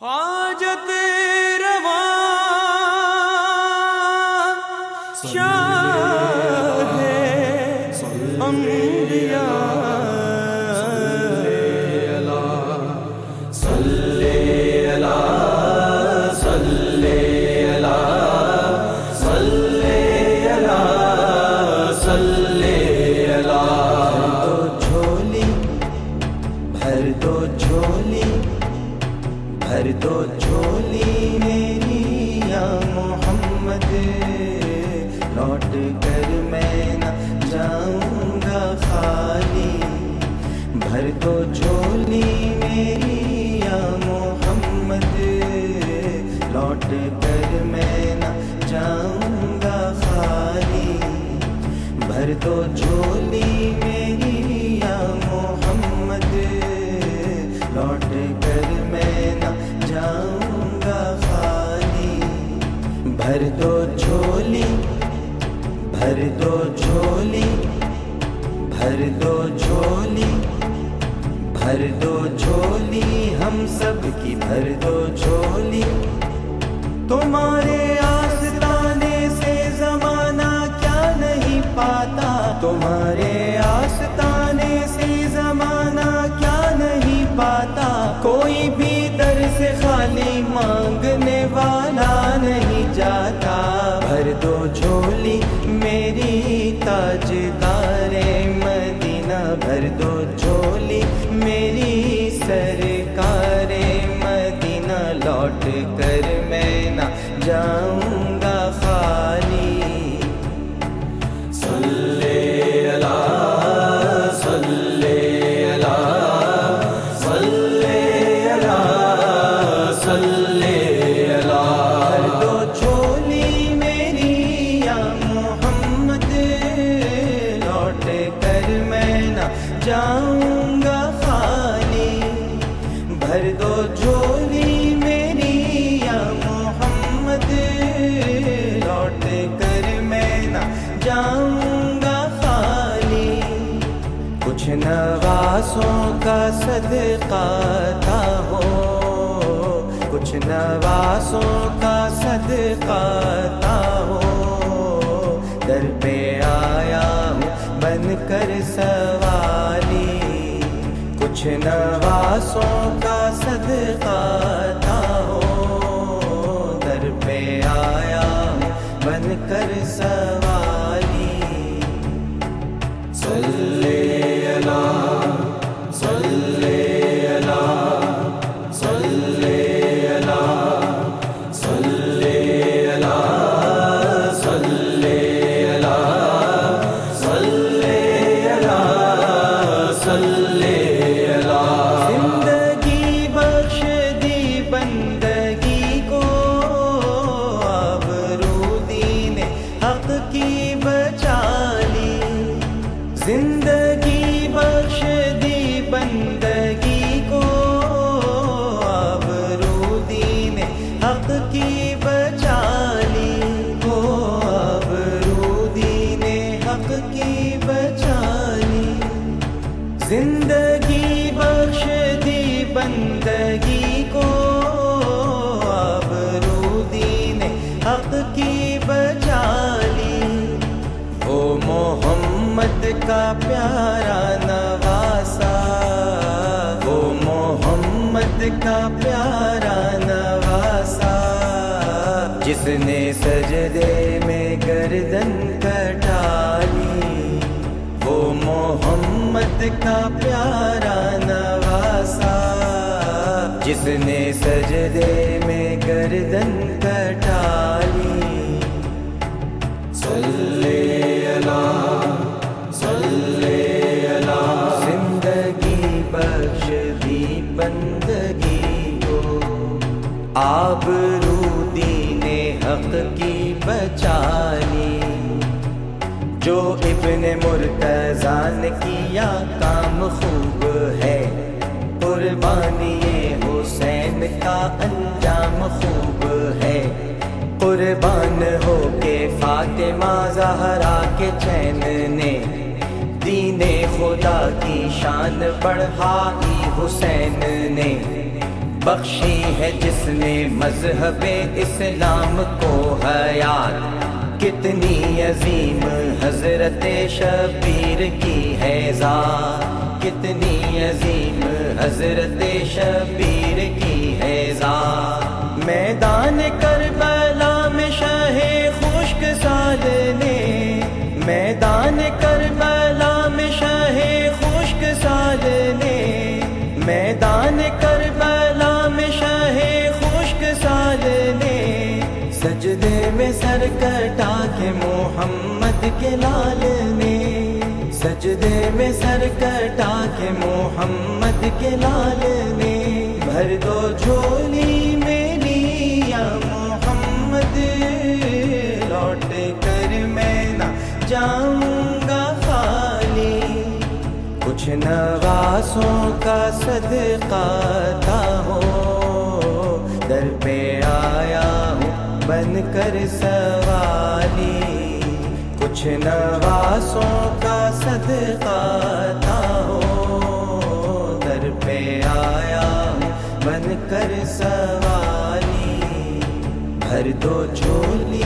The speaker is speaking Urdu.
حاجت روا شاہ انبیاء۔ دو جھولی۔ بھر دو جھولی میری یا محمد، لوٹ کر میں نہ جاؤں گا خالی۔ بھر دو جھولی میری یا محمد، لوٹ کر میں نہ جاؤں گا خالی۔ بھر دو جھولی میری بھر دو جھولی، بھر دو جھولی، بھر دو جھولی، بھر دو جھولی، ہم سب کی بھر دو جھولی، تمہارے لوٹ کر میں نہ جاؤں گا خالی بھر دو جھولی میری یا محمد، لوٹ کر میں نہ جاؤں گا خالی۔ بھر دو جھولی کچھ نواسوں کا صدقہ تھا ہو کچھ نواسوں کا صدقہ تھا ہو در پہ آیا ہوں بن کر سوالی کچھ نواسوں کا صدقہ تھا ہو در پہ آیا ہوں بن کر سوالی زندگی بندگی کو۔ آبرو دین حق کی بچالی وہ محمد کا پیارا نواسا۔ وہ محمد کا پیارا نواسا۔ جس نے سجدے میں گردن کٹالی وہ محمد کا پیارا نواسا۔ جس نے سجدے میں گردن کٹالی زندگی بخش دی بندگی کو۔ آبرو دین حق کی بچالی۔ جو ابن مرتضی نے کیا، کام خوب ہے۔ قربانی حسین کا انجام خوب ہے۔ قربان ہو کے فاطمہ زہرا کے چین نے دین خدا کی شان بڑھائی حسین نے۔ بخشی ہے جس نے مذہب اسلام کو حیات۔ کتنی عظیم حضرت شبیر کی ہے ذات۔ کتنی عظیم حضرت شبیر سجدے میں سر کٹا کے محمد کے لال نے۔ سجدے میں سر کٹا کے محمد کے لال نے۔ بھر دو جھولی میری یا محمد۔ لوٹ کر میں نہ جاؤں گا خالی۔ کچھ نواسوں کا صدقہ تھا ہو۔ در پہ آیا بن کر سوالی۔ کچھ نواسوں کا صدقہ تھا ہو در پہ آیا بن کر سوالی۔ بھر دو چولی